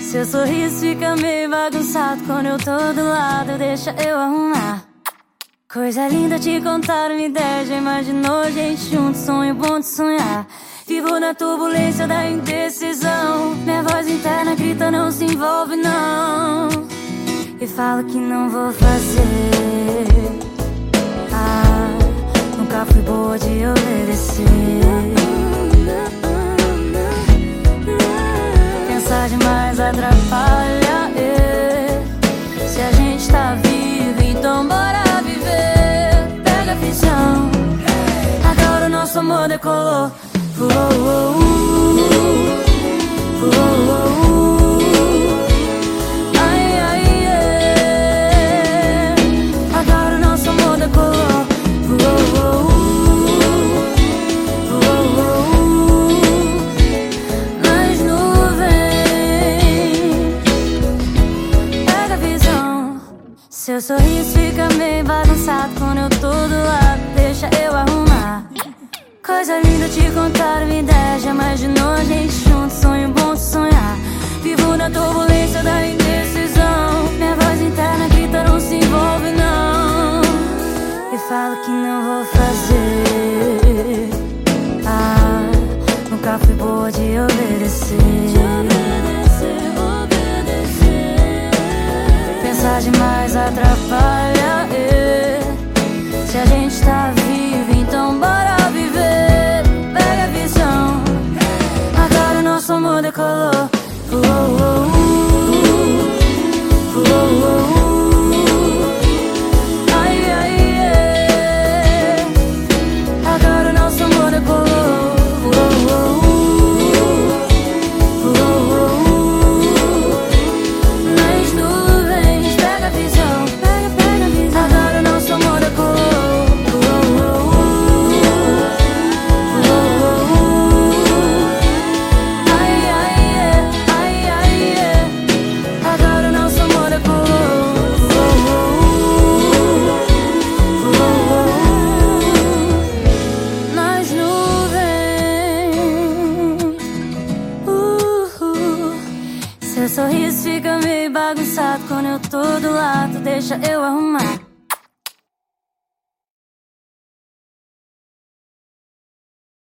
Seu sorriso fica meio bagunçado quando eu tô do lado, deixa eu arrumar. Coisa linda te contar uma ideia, já imaginou gente junto, sonho bom de sonhar. Vivo na turbulência da indecisão, minha voz interna grita não se envolve não. E falo que não vou fazer. Atrapalha. É. Se a gente tá vivo, então bora viver. Pega a visão. Agora o nosso amor decolou. Seu sorriso fica meio bagunçado quando eu tô do lado. Deixa eu arrumar. Coisa linda te contar uma ideia. Já imaginou a gente junto? Sonho bom de sonhar. Vivo na turbulência da indecisão. Minha voz interna grita, não se envolve, não. E falo que não vou fazer. Ah, nunca fui boa de obedecer. Pensar demais atrapalha. Se a gente tá vivo, então bora viver. Pega a visão. Agora o nosso amor decolou. Sorriso fica meio bagunçado quando eu tô do lado. Deixa eu arrumar.